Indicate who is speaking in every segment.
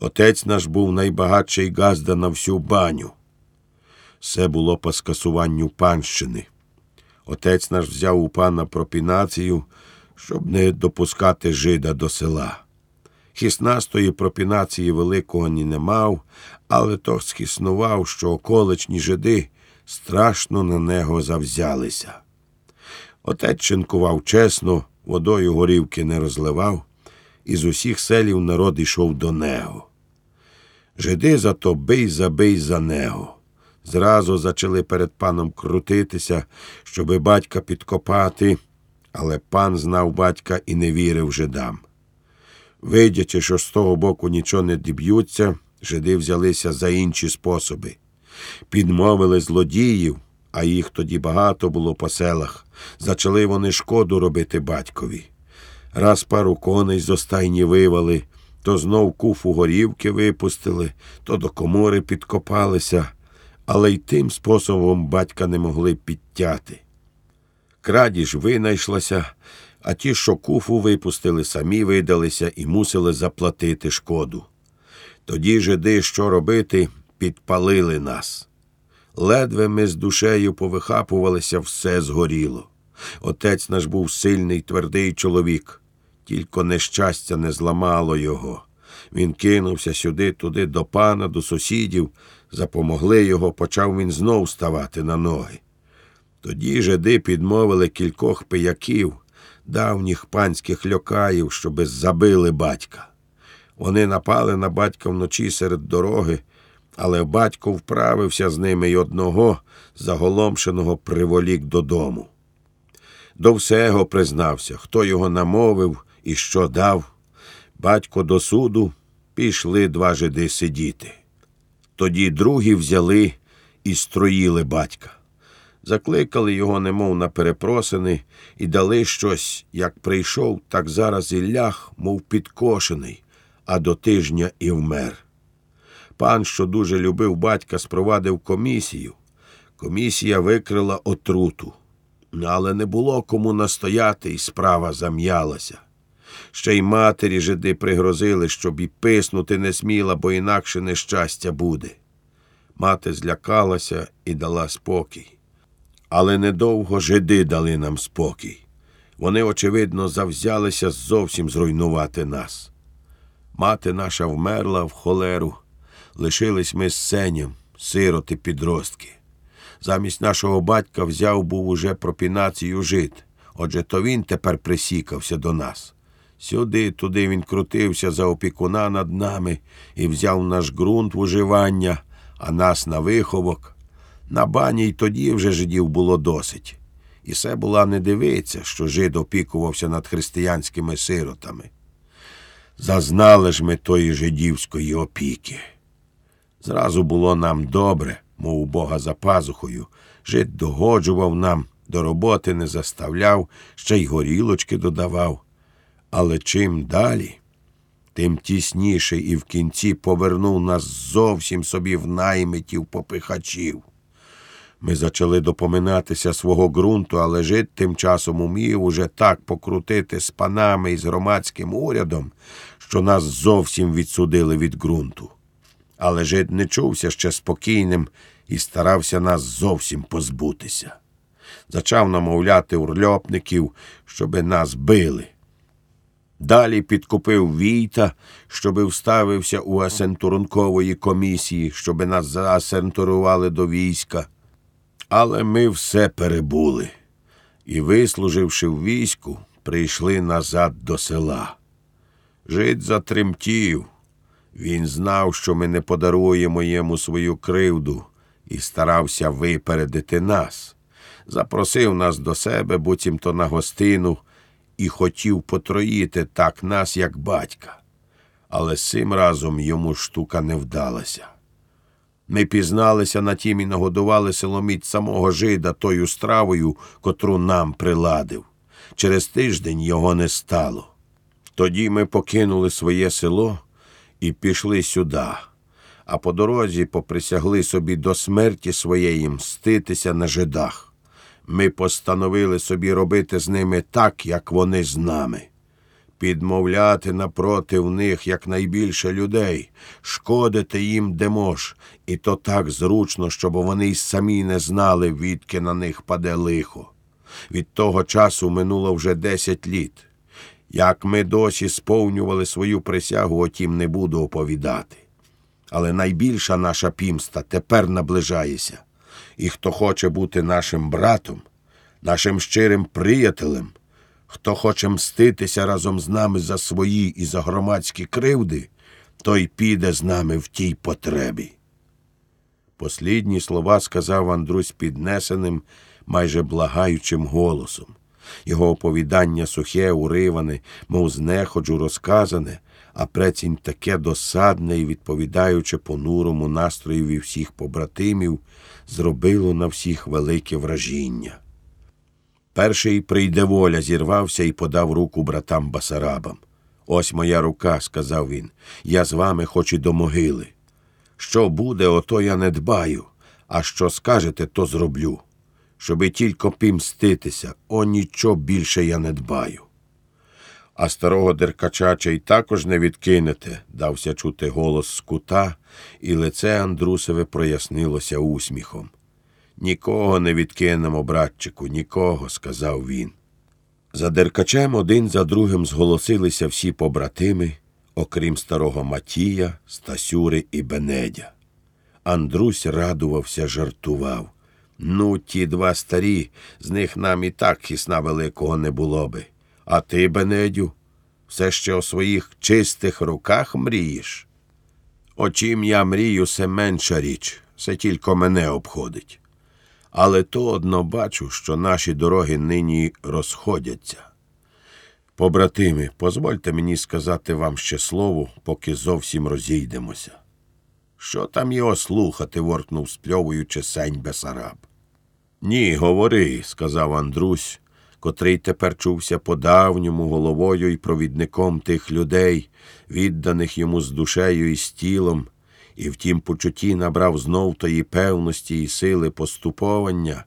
Speaker 1: Отець наш був найбагатший газда на всю баню. Все було по скасуванню панщини. Отець наш взяв у пана пропінацію, щоб не допускати жида до села. Хіснастої пропінації великого ні не мав, але то схиснував, що околичні жиди страшно на нього завзялися. Отець чинкував чесно, водою горівки не розливав, і з усіх селів народ йшов до нього. Жиди зато бий забий за него. Зразу зачали перед паном крутитися, щоби батька підкопати, але пан знав батька і не вірив жидам. Видячи, що з того боку нічого не діб'ються, жиди взялися за інші способи. Підмовили злодіїв, а їх тоді багато було по селах. Зачали вони шкоду робити батькові. Раз пару коней з остайні вивали, то знов куфу горівки випустили, то до комори підкопалися, але й тим способом батька не могли підтяти. Крадіж винайшлася, а ті, що куфу випустили, самі видалися і мусили заплатити шкоду. Тоді жиди, що робити, підпалили нас. Ледве ми з душею повихапувалися, все згоріло. Отець наш був сильний, твердий чоловік, тільки нещастя не зламало його. Він кинувся сюди, туди, до пана, до сусідів, запомогли його, почав він знов ставати на ноги. Тоді жиди підмовили кількох пияків, давніх панських льокаїв, щоби забили батька. Вони напали на батька вночі серед дороги, але батько вправився з ними й одного заголомшеного приволік додому. До всього признався, хто його намовив і що дав. Батько до суду пішли два жиди сидіти. Тоді другі взяли і строїли батька. Закликали його, немов на перепросини, і дали щось, як прийшов, так зараз і ляг, мов підкошений, а до тижня і вмер. Пан, що дуже любив батька, спровадив комісію. Комісія викрила отруту, але не було кому настояти, і справа зам'ялася. Ще й матері жиди пригрозили, щоб і писнути не сміла, бо інакше нещастя буде. Мати злякалася і дала спокій. Але недовго жиди дали нам спокій. Вони, очевидно, завзялися зовсім зруйнувати нас. Мати наша вмерла в холеру, лишились ми з сеням, сироти підростки. Замість нашого батька взяв був уже пропінацію жит, отже то він тепер присікався до нас. Сюди, туди він крутився за опікуна над нами і взяв наш ґрунт в уживання, а нас на виховок. На бані й тоді вже жидів було досить. І це була не дивиться, що жид опікувався над християнськими сиротами. Зазнали ж ми тої жидівської опіки. Зразу було нам добре, мов Бога за пазухою. Жид догоджував нам, до роботи не заставляв, ще й горілочки додавав. Але чим далі, тим тісніше і в кінці повернув нас зовсім собі в наймитів попихачів. Ми зачали допоминатися свого ґрунту, але жит тим часом умів уже так покрутити з панами і з громадським урядом, що нас зовсім відсудили від ґрунту. Але жит не чувся ще спокійним і старався нас зовсім позбутися. Зачав намовляти урльопників, щоби нас били. Далі підкупив Війта, щоби вставився у асентурункової комісії, щоби нас заасентурували до війська. Але ми все перебули і, вислуживши в війську, прийшли назад до села. Жид затремтів. Він знав, що ми не подаруємо йому свою кривду, і старався випередити нас. Запросив нас до себе, буцімто на гостину, і хотів потроїти так нас, як батька. Але цим разом йому штука не вдалася. Ми пізналися на тім і нагодували силоміць самого жида тою стравою, котру нам приладив. Через тиждень його не стало. Тоді ми покинули своє село і пішли сюди, а по дорозі поприсягли собі до смерті своєї мститися на жидах. Ми постановили собі робити з ними так, як вони з нами. підмовляти напротив них якнайбільше людей, шкодити їм де мож, і то так зручно, щоб вони й самі не знали, відки на них паде лихо. Від того часу минуло вже десять літ. Як ми досі сповнювали свою присягу, отім не буду оповідати. Але найбільша наша пімста тепер наближається, і хто хоче бути нашим братом, нашим щирим приятелем, хто хоче мститися разом з нами за свої і за громадські кривди, той піде з нами в тій потребі. Послідні слова сказав Андрусь піднесеним, майже благаючим голосом. Його оповідання сухе, уриване, мов знеходжу розказане, а прецінь таке досадне і відповідаючи понурому настроєві всіх побратимів, зробило на всіх велике вражіння. Перший прийде воля зірвався і подав руку братам Басарабам. Ось моя рука, сказав він, я з вами хоч і до могили. Що буде, ото я не дбаю, а що скажете, то зроблю. Щоби тільки пімститися, о нічого більше я не дбаю. А старого деркачача й також не відкинете, дався чути голос з кута, і лице Андрусеве прояснилося усміхом. Нікого не відкинемо, братчику, нікого, сказав він. За деркачем один за другим зголосилися всі побратими, окрім старого Матія, Стасюри і Бенедя. Андрусь радувався, жартував. Ну, ті два старі, з них нам і так хісна великого не було би. А ти, Бенедю, все ще у своїх чистих руках мрієш? Очім я мрію, все менша річ, все тільки мене обходить. Але то одно бачу, що наші дороги нині розходяться. Побратими, позвольте мені сказати вам ще слово, поки зовсім розійдемося. Що там його слухати? воркнув, спльовуючи сень Бесараб. Ні, говори, сказав Андрусь, котрий тепер чувся по-давньому головою і провідником тих людей, відданих йому з душею і з тілом, і в тім почутті набрав знов тої певності і сили поступовання,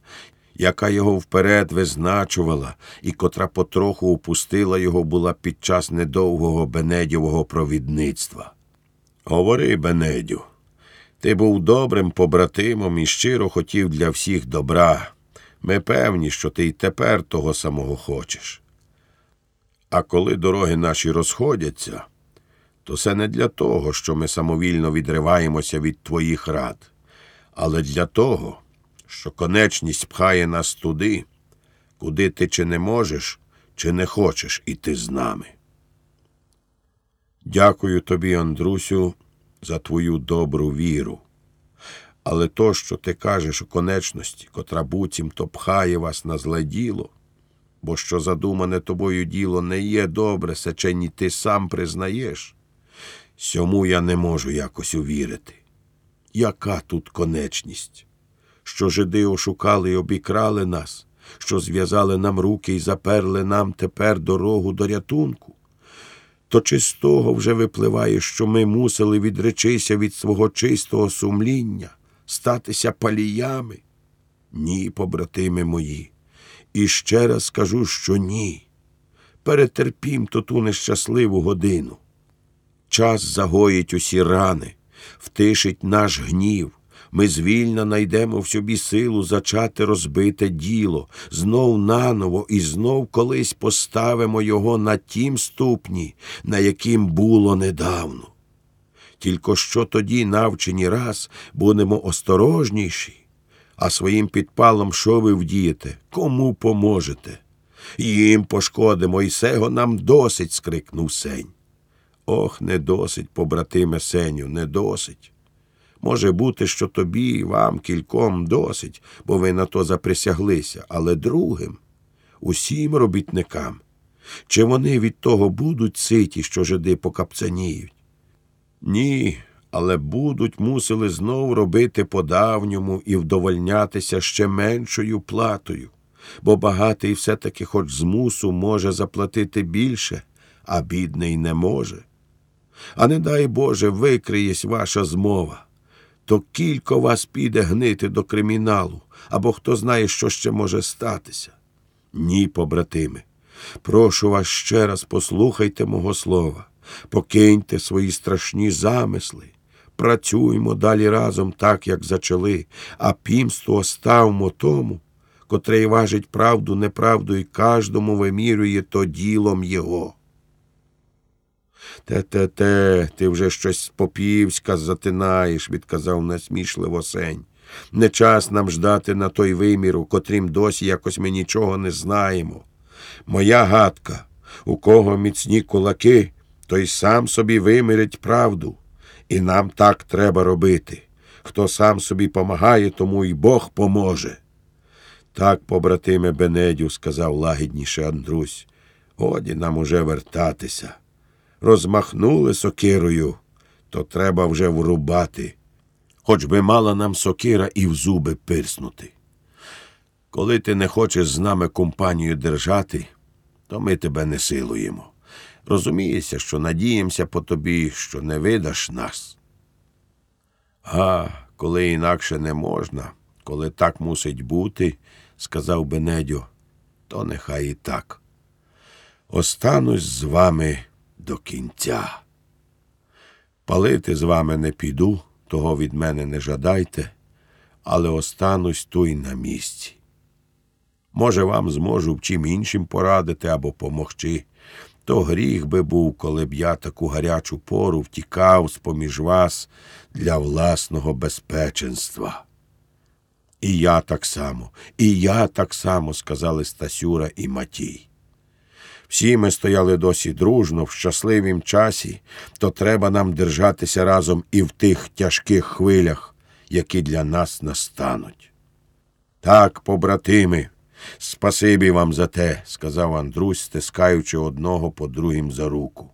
Speaker 1: яка його вперед визначувала, і котра потроху упустила його була під час недовгого Бенедівого провідництва. Говори, Бенедю, ти був добрим побратимом і щиро хотів для всіх добра. Ми певні, що ти й тепер того самого хочеш. А коли дороги наші розходяться, то це не для того, що ми самовільно відриваємося від твоїх рад, але для того, що конечність пхає нас туди, куди ти чи не можеш, чи не хочеш іти з нами. Дякую тобі, Андрусю, за твою добру віру. Але то, що ти кажеш у конечності, котра буцім то пхає вас на зле діло, бо що задумане тобою діло не є добре, сечені ти сам признаєш, сьому я не можу якось увірити. Яка тут конечність? Що жиди ошукали і обікрали нас, що зв'язали нам руки і заперли нам тепер дорогу до рятунку? то чи з того вже випливає, що ми мусили відречися від свого чистого сумління, статися паліями? Ні, побратими мої, і ще раз скажу, що ні. Перетерпім то ту нещасливу годину. Час загоїть усі рани, втишить наш гнів, ми звільно найдемо в собі силу зачати розбите діло, знов наново і знов колись поставимо його на тім ступні, на яким було недавно. Тільки що тоді, навчені раз, будемо осторожніші, а своїм підпалом що ви вдієте, кому поможете? Їм пошкодимо, і сего нам досить. скрикнув сень. Ох, не досить, побратиме Сеню, не досить. Може бути, що тобі, і вам, кільком досить, бо ви на то заприсяглися, але другим, усім робітникам, чи вони від того будуть ситі, що жиди покапцаніють? Ні, але будуть мусили знов робити по-давньому і вдовольнятися ще меншою платою, бо багатий все-таки хоч з мусу може заплатити більше, а бідний не може. А не дай Боже, викриєсь ваша змова то кілько вас піде гнити до криміналу, або хто знає, що ще може статися. Ні, побратими, Прошу вас ще раз послухайте мого слова, покиньте свої страшні замисли. Працюймо далі разом так, як зачали, а пімство оставмо тому, котрий важить правду неправду і кожному вимірює то ділом його. Те-те-те, ти вже щось попівська затинаєш, відказав насмішливо сень. Не час нам ждати на той вимір, у котрім досі якось ми нічого не знаємо. Моя гадка, у кого міцні кулаки, той сам собі вимірить правду. І нам так треба робити. Хто сам собі помагає, тому і Бог поможе. Так, побратиме Бенедю, сказав лагідніше Андрусь, годі нам уже вертатися. Розмахнули сокирою, то треба вже врубати. Хоч би мала нам сокира і в зуби пирснути. Коли ти не хочеш з нами компанію держати, то ми тебе не силуємо. Розумієшся, що надіємося по тобі, що не видаш нас. Га, коли інакше не можна, коли так мусить бути, сказав Бенедьо, то нехай і так. Останусь з вами до кінця. Палити з вами не піду, того від мене не жадайте, але останусь туй на місці. Може, вам зможу в чим іншим порадити або помогчи. То гріх би був, коли б я таку гарячу пору втікав з поміж вас для власного безпеченства. І я так само, і я так само, сказали Стасюра і Матій. Всі ми стояли досі дружно, в щасливім часі, то треба нам держатися разом і в тих тяжких хвилях, які для нас настануть. Так, побратими, спасибі вам за те, сказав Андрусь, стискаючи одного по другим за руку.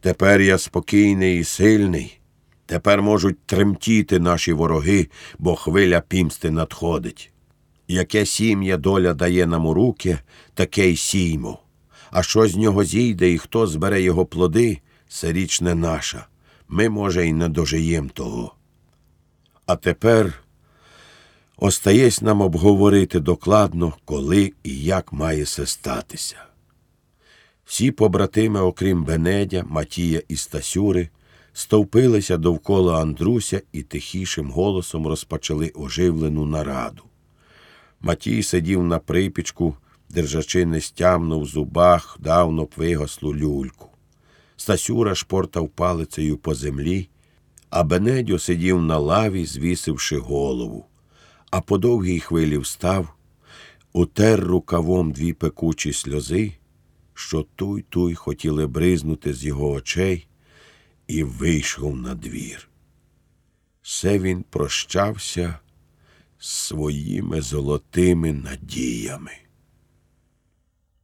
Speaker 1: Тепер я спокійний і сильний. Тепер можуть тремтіти наші вороги, бо хвиля пімсти надходить. Яке сім'я доля дає нам у руки, таке й сіймо. А що з нього зійде і хто збере його плоди, це річ не наша. Ми, може, й не дожиєм того. А тепер остаєсь нам обговорити докладно, коли і як має се статися. Всі побратими, окрім Бенедя, Матія і Стасюри, стовпилися довкола Андруся і тихішим голосом розпочали оживлену нараду. Матій сидів на припічку, держачи нестямно в зубах давно вигаслу люльку. Стасюра шпортав палицею по землі, а Бенедьо сидів на лаві, звісивши голову, а по довгій хвилі встав, утер рукавом дві пекучі сльози, що туй туй хотіли бризнути з його очей, і вийшов на двір. Все він прощався з своїми золотими надіями.